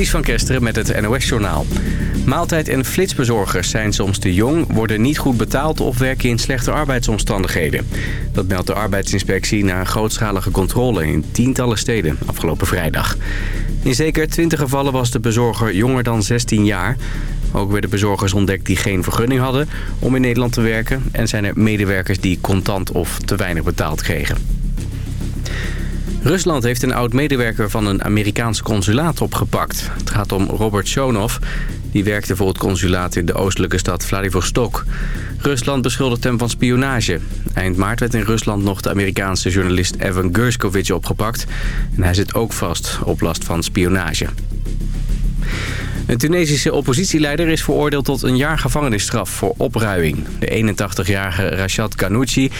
Ties van Kesteren met het NOS-journaal. Maaltijd- en flitsbezorgers zijn soms te jong, worden niet goed betaald of werken in slechte arbeidsomstandigheden. Dat meldt de arbeidsinspectie na een grootschalige controle in tientallen steden afgelopen vrijdag. In zeker 20 gevallen was de bezorger jonger dan 16 jaar. Ook werden bezorgers ontdekt die geen vergunning hadden om in Nederland te werken... en zijn er medewerkers die contant of te weinig betaald kregen. Rusland heeft een oud-medewerker van een Amerikaans consulaat opgepakt. Het gaat om Robert Shonov. Die werkte voor het consulaat in de oostelijke stad Vladivostok. Rusland beschuldigt hem van spionage. Eind maart werd in Rusland nog de Amerikaanse journalist Evan Gershkovich opgepakt. En hij zit ook vast op last van spionage. Een Tunesische oppositieleider is veroordeeld tot een jaar gevangenisstraf voor opruiing. De 81-jarige Rashad Ghanouchi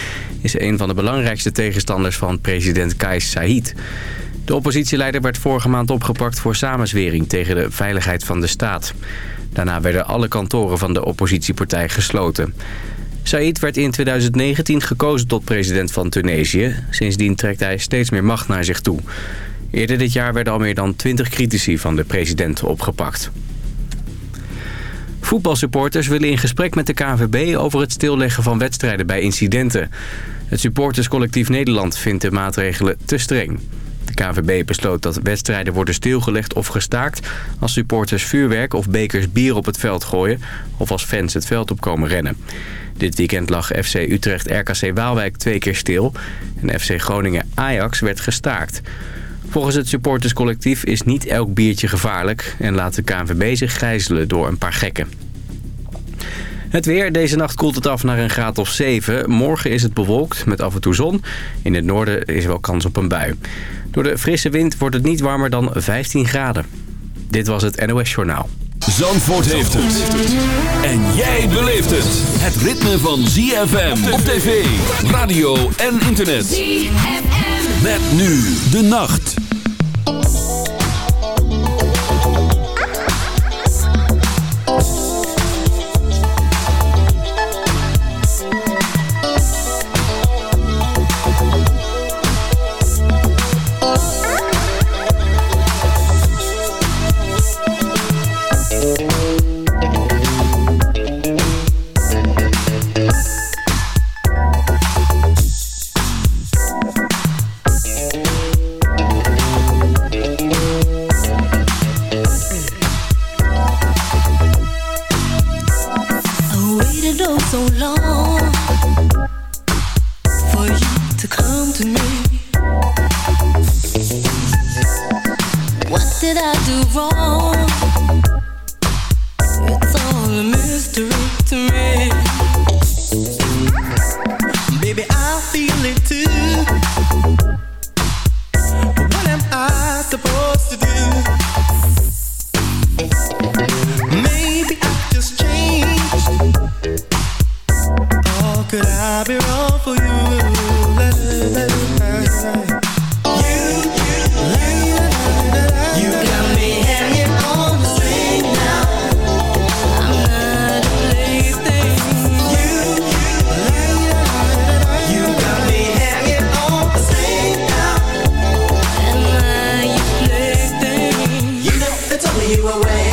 is een van de belangrijkste tegenstanders van president Kais Saied. De oppositieleider werd vorige maand opgepakt voor samenzwering tegen de veiligheid van de staat. Daarna werden alle kantoren van de oppositiepartij gesloten. Said werd in 2019 gekozen tot president van Tunesië. Sindsdien trekt hij steeds meer macht naar zich toe. Eerder dit jaar werden al meer dan 20 critici van de president opgepakt. Voetbalsupporters willen in gesprek met de KNVB over het stilleggen van wedstrijden bij incidenten. Het supporterscollectief Nederland vindt de maatregelen te streng. De KNVB besloot dat wedstrijden worden stilgelegd of gestaakt... als supporters vuurwerk of bekers bier op het veld gooien... of als fans het veld op komen rennen. Dit weekend lag FC Utrecht RKC Waalwijk twee keer stil... en FC Groningen Ajax werd gestaakt. Volgens het supporterscollectief is niet elk biertje gevaarlijk... en laat de KNVB zich gijzelen door een paar gekken. Het weer. Deze nacht koelt het af naar een graad of 7. Morgen is het bewolkt met af en toe zon. In het noorden is wel kans op een bui. Door de frisse wind wordt het niet warmer dan 15 graden. Dit was het NOS Journaal. Zandvoort heeft het. En jij beleeft het. Het ritme van ZFM op tv, radio en internet. ZFM. Met nu de nacht. Never took me you were away.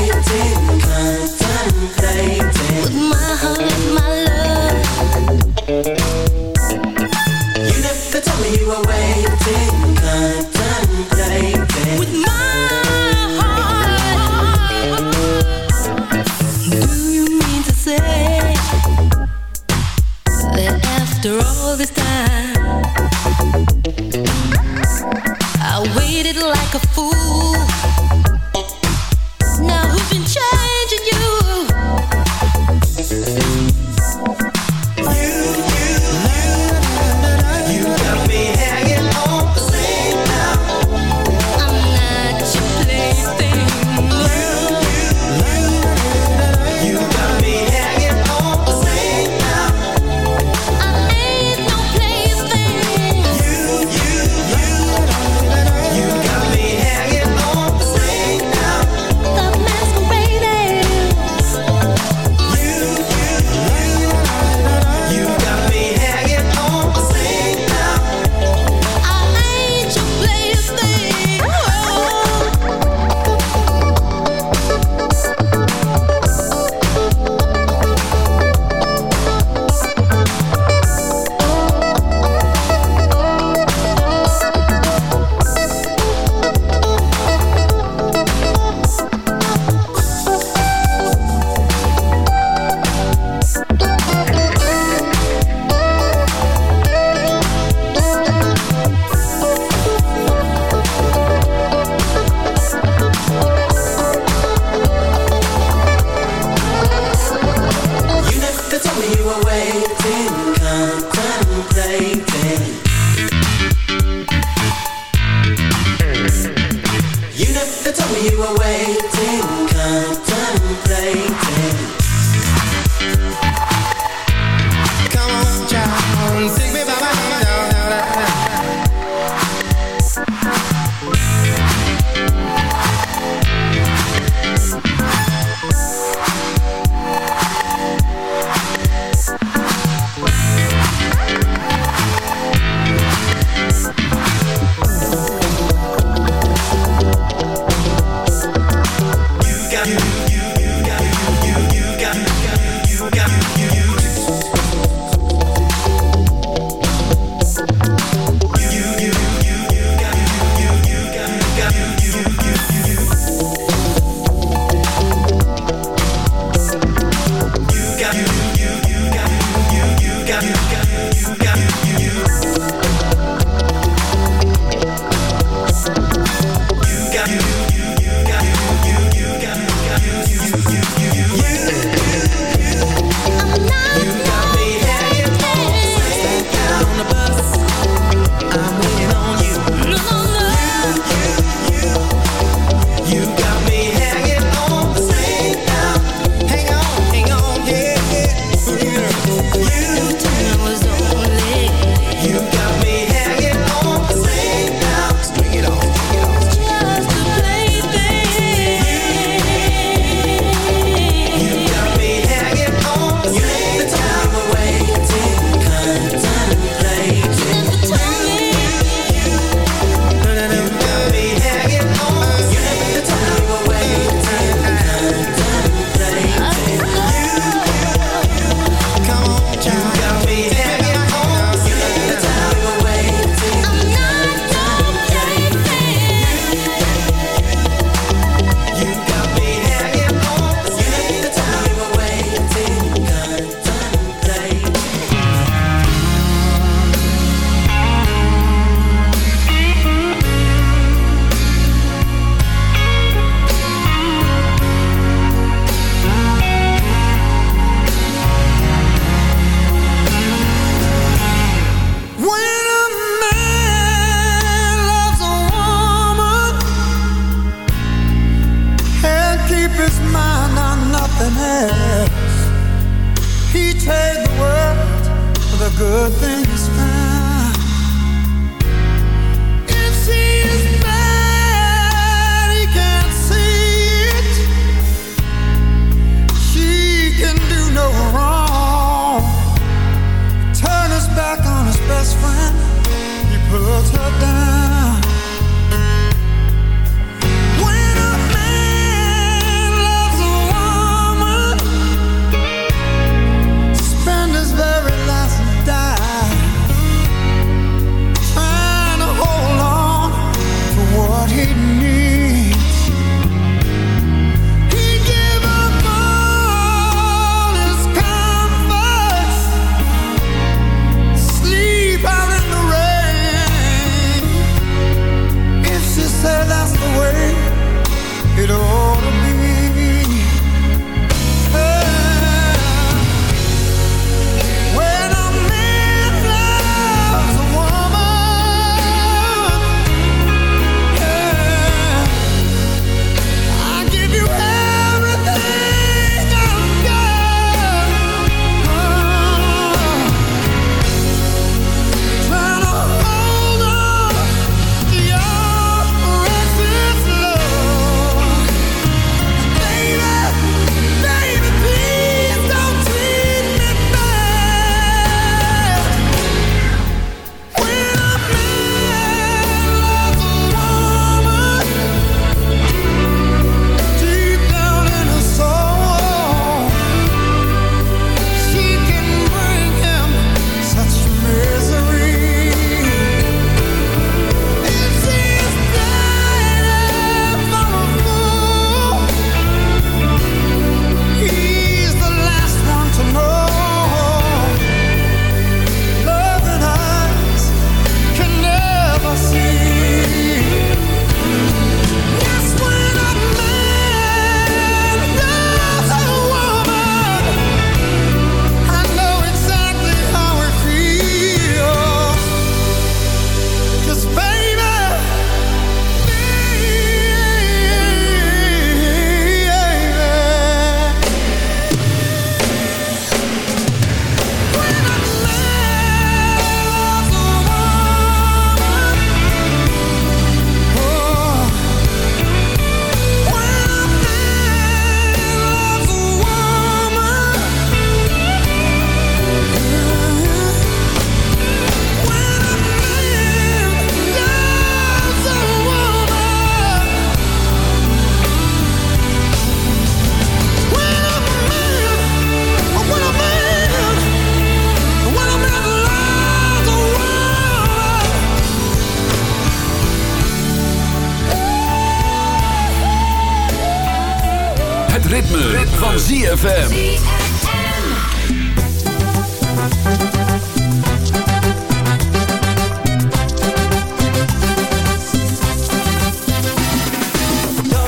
ZFM.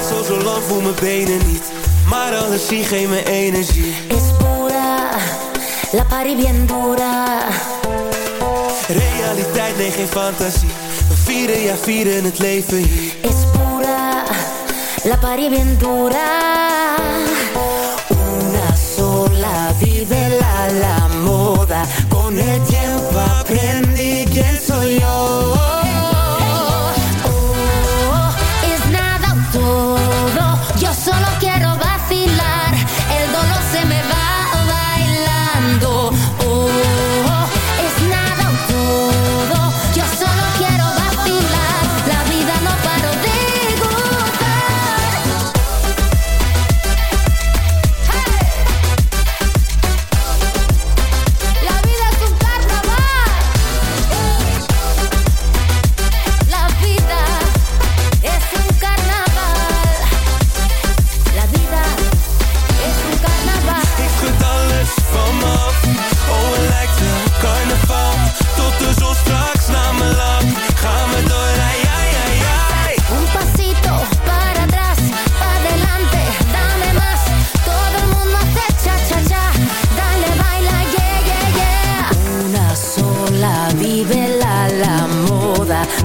zo zo lang voel mijn benen niet, maar alles zie geen mijn energie. Is pura, la pari bien dura. Realiteit, nee geen fantasie. We vieren, ja vieren het leven hier. Is pura, la pari bien dura. Rivela la moda. Con el tiempo aprendí quién soy yo. Oh, es nada todo. Yo solo quiero vacilar.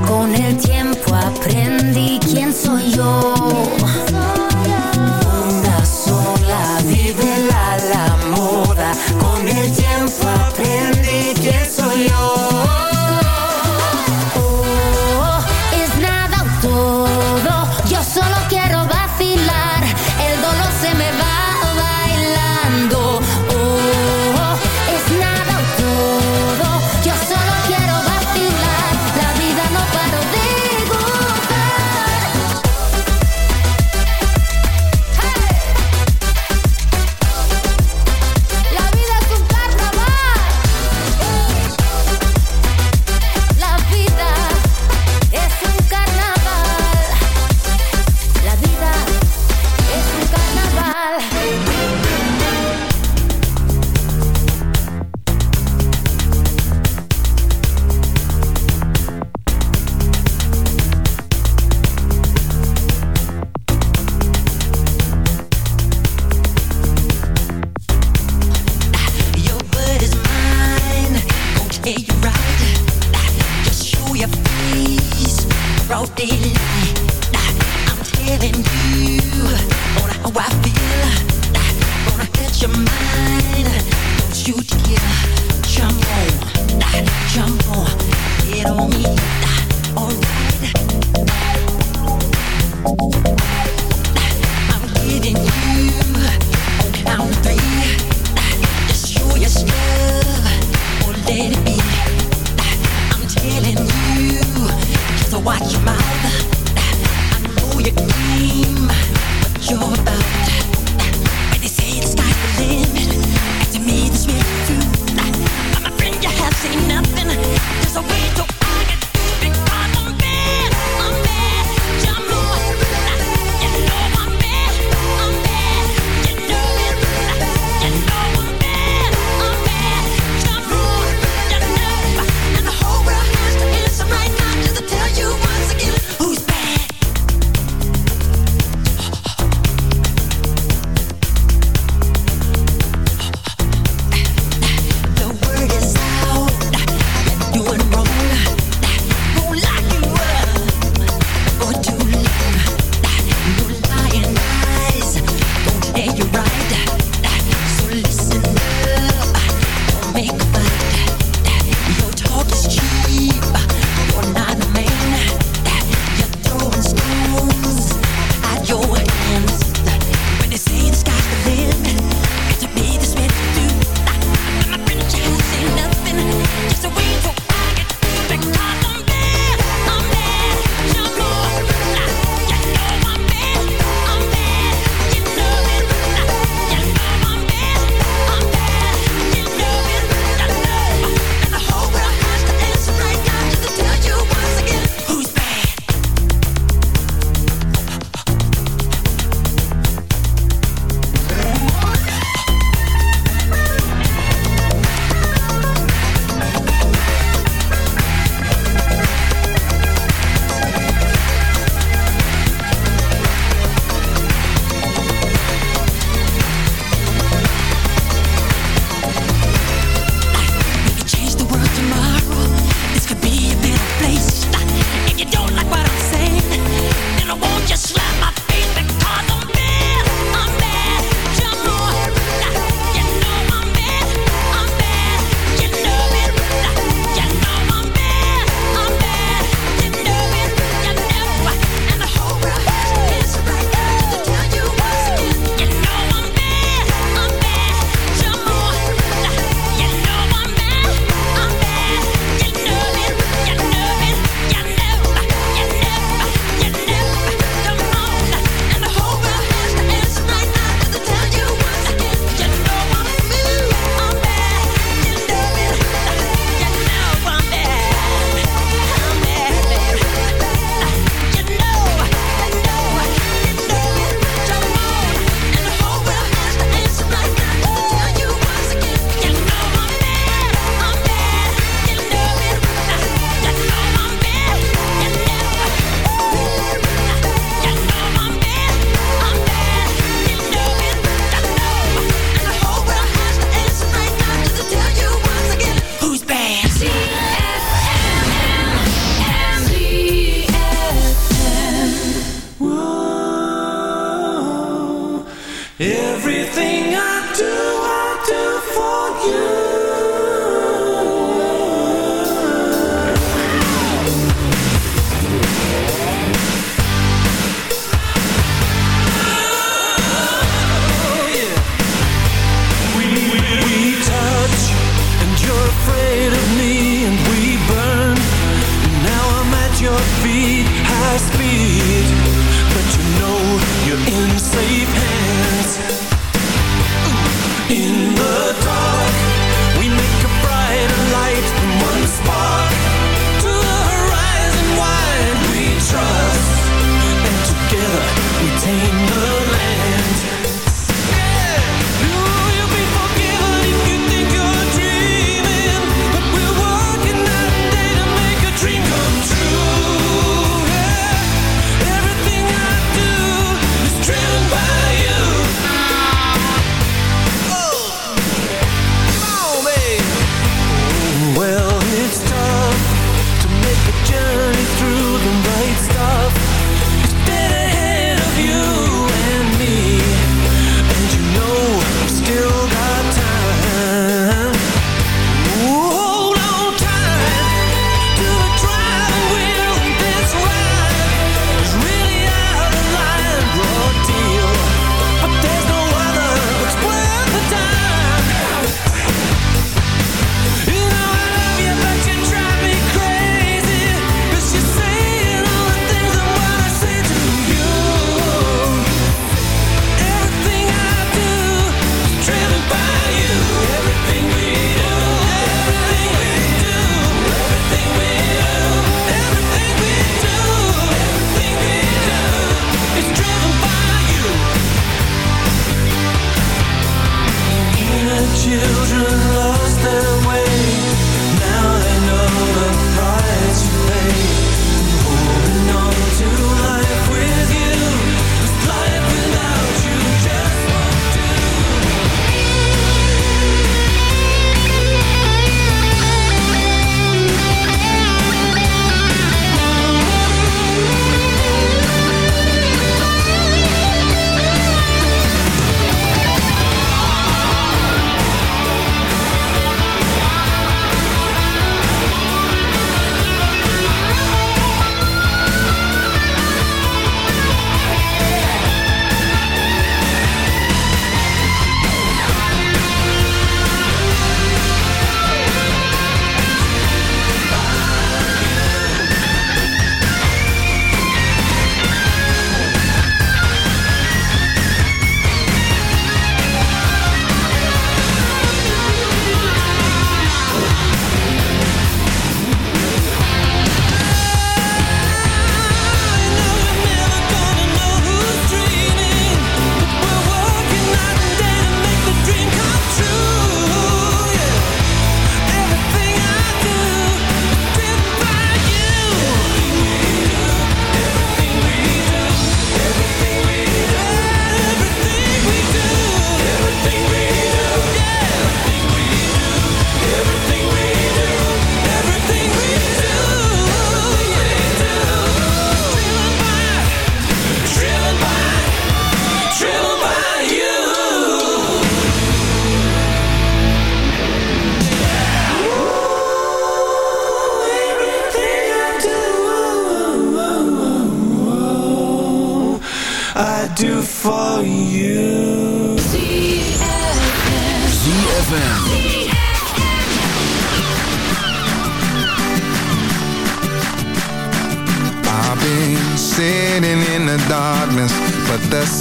Con el tiempo aprendí quién soy yo.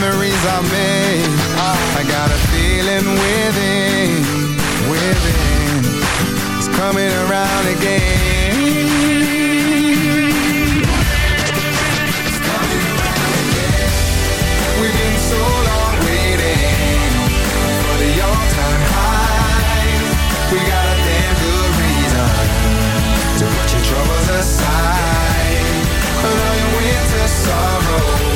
memories I made. I got a feeling within, within. It's coming around again. It's coming around again. We've been so long waiting For the all-time We got a damn good reason To put your troubles aside. Allow your winter sorrow.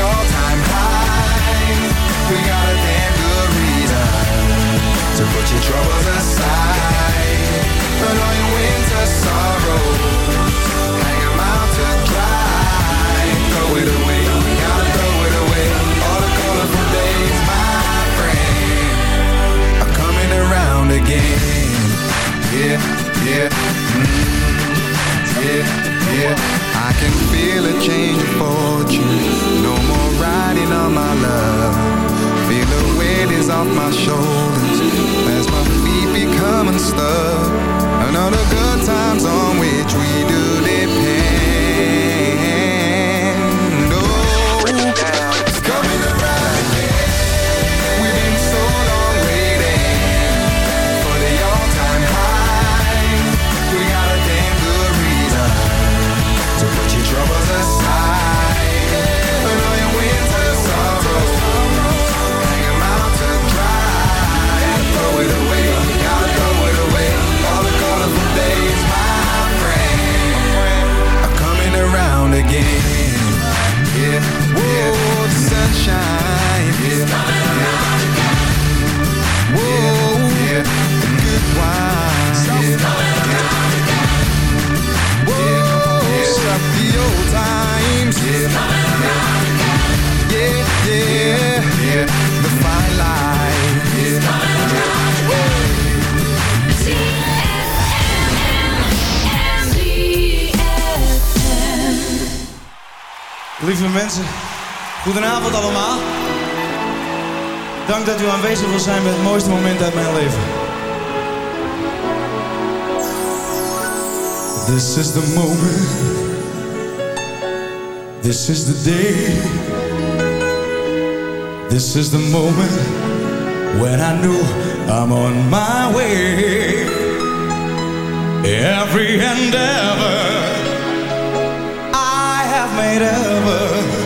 all-time high. We got a damn good reason to put your troubles aside. Put all your winter sorrows, aanwezig zijn bij het mooiste moment uit mijn leven. This is the moment. This is the day. This is the moment when I knew I'm on my way. Every endeavor I have made ever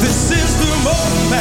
This is the moment,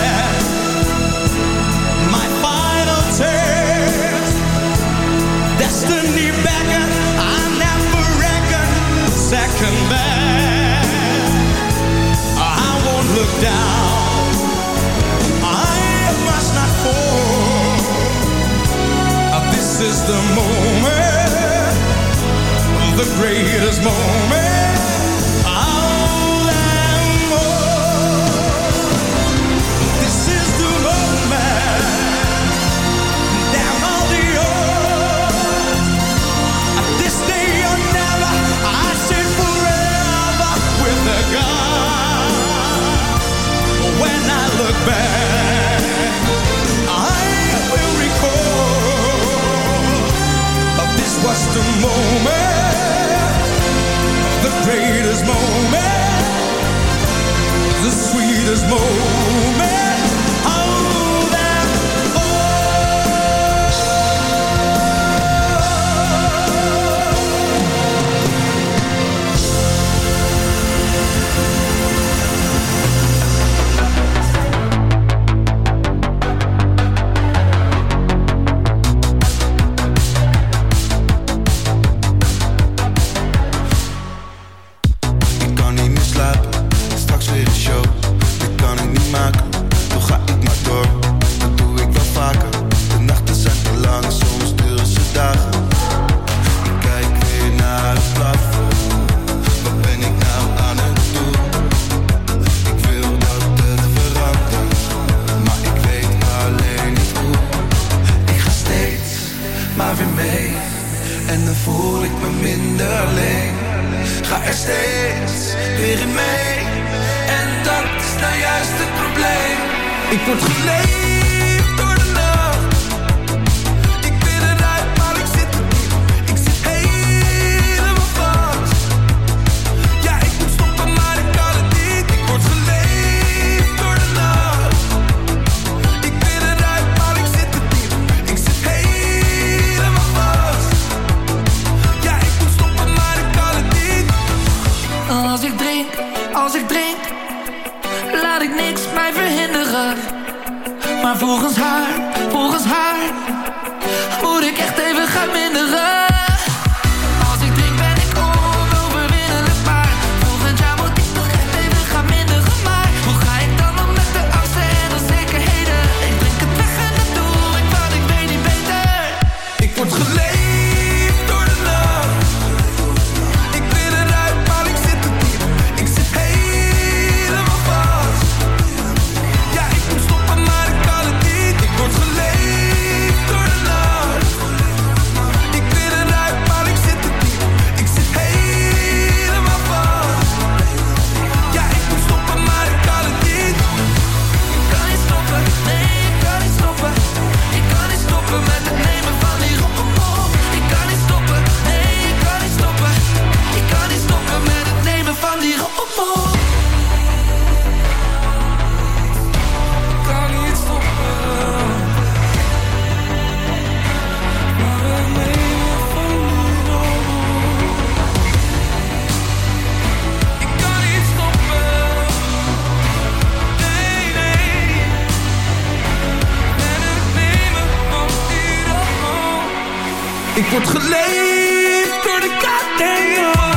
steeds weer in mee. En dat is nou juist het probleem. Ik word geleefd. volgens haar. Ik word geleefd door de goddamn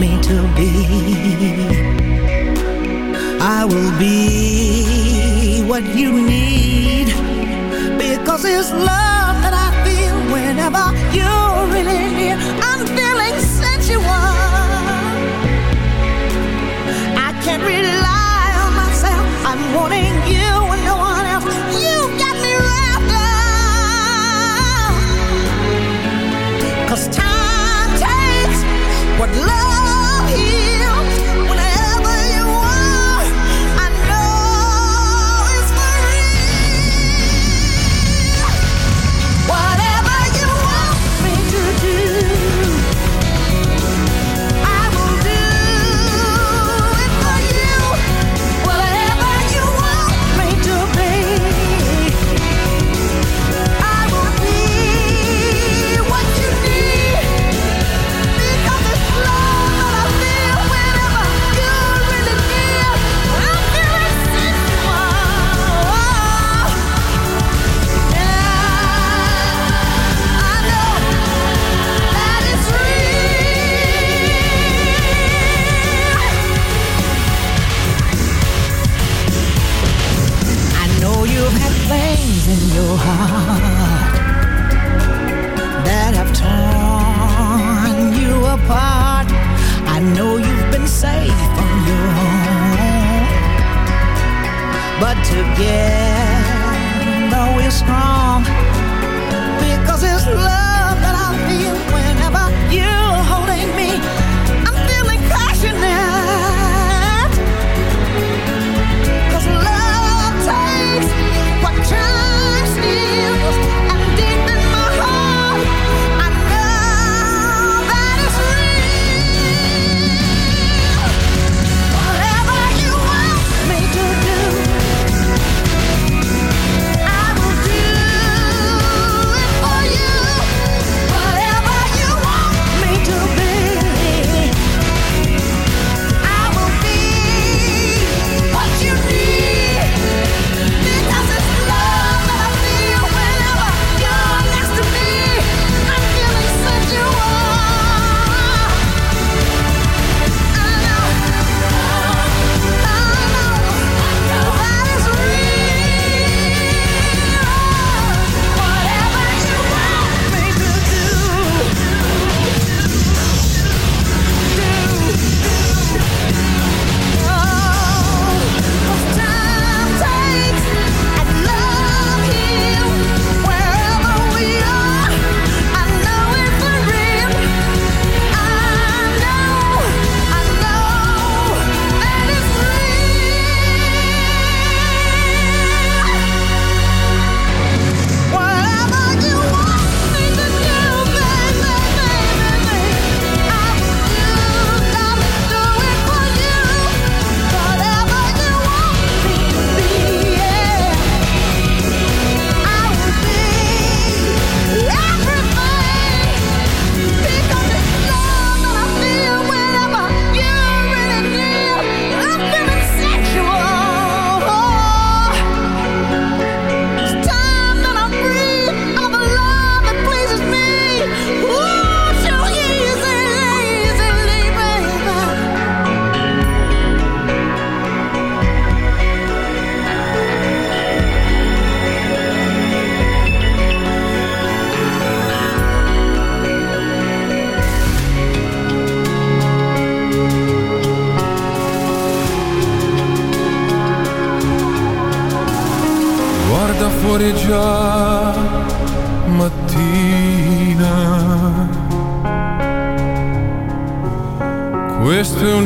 me to be, I will be what you need. Because it's love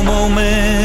momento. moment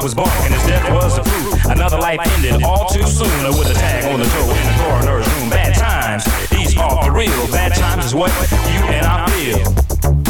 Skunk was barking, his death was proof. Another life ended all too soon with a tag on the toe in the coroner's room. Bad times, these are for real. Bad times is what you and I feel.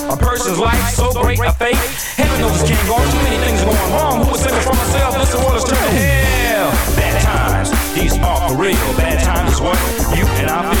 a person's life so great a fate? Heaven knows it can't go. Too many things going wrong. Who was thinking for myself? This world is turning hell. Bad times, these are for real. Bad times is what you and I feel.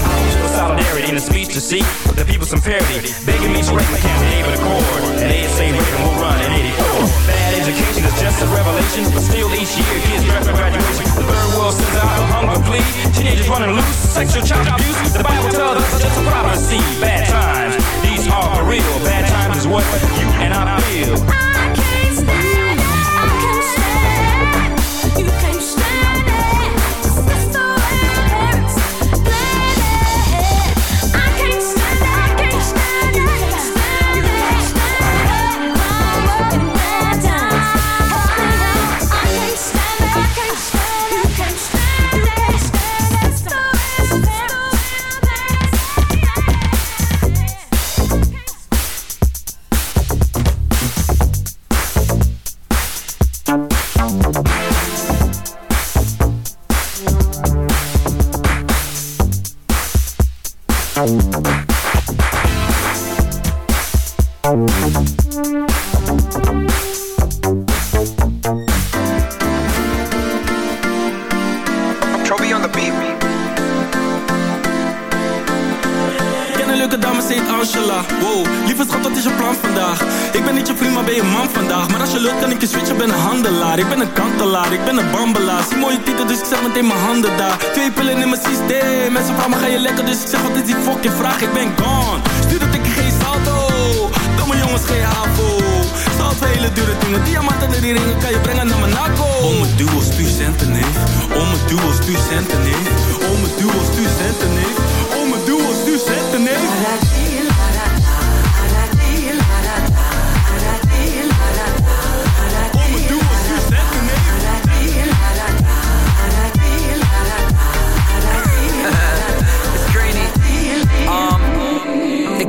solidarity in a speech to seek the people some parity. Begging me to write my campaign David Accord. And ASA Reagan will run in 84. Bad education is just a revelation, but still each year kids draft for graduation. The third world sends out a hunger plea. Teenagers running loose, sexual child abuse. The Bible tells us it's just a prophecy. Bad times, these are for real. Bad times is what you and I feel. I dat ik geen salto. Domme jongens, geen havo. Voor hele dure dingen Diamanten en die ringen kan je brengen naar Monaco Om mijn duo, stuur centen, neef. Om mijn duo, stuur centen, neef. Om mijn duo, stuur centen, neef. Om mijn duo, stuur centen, neef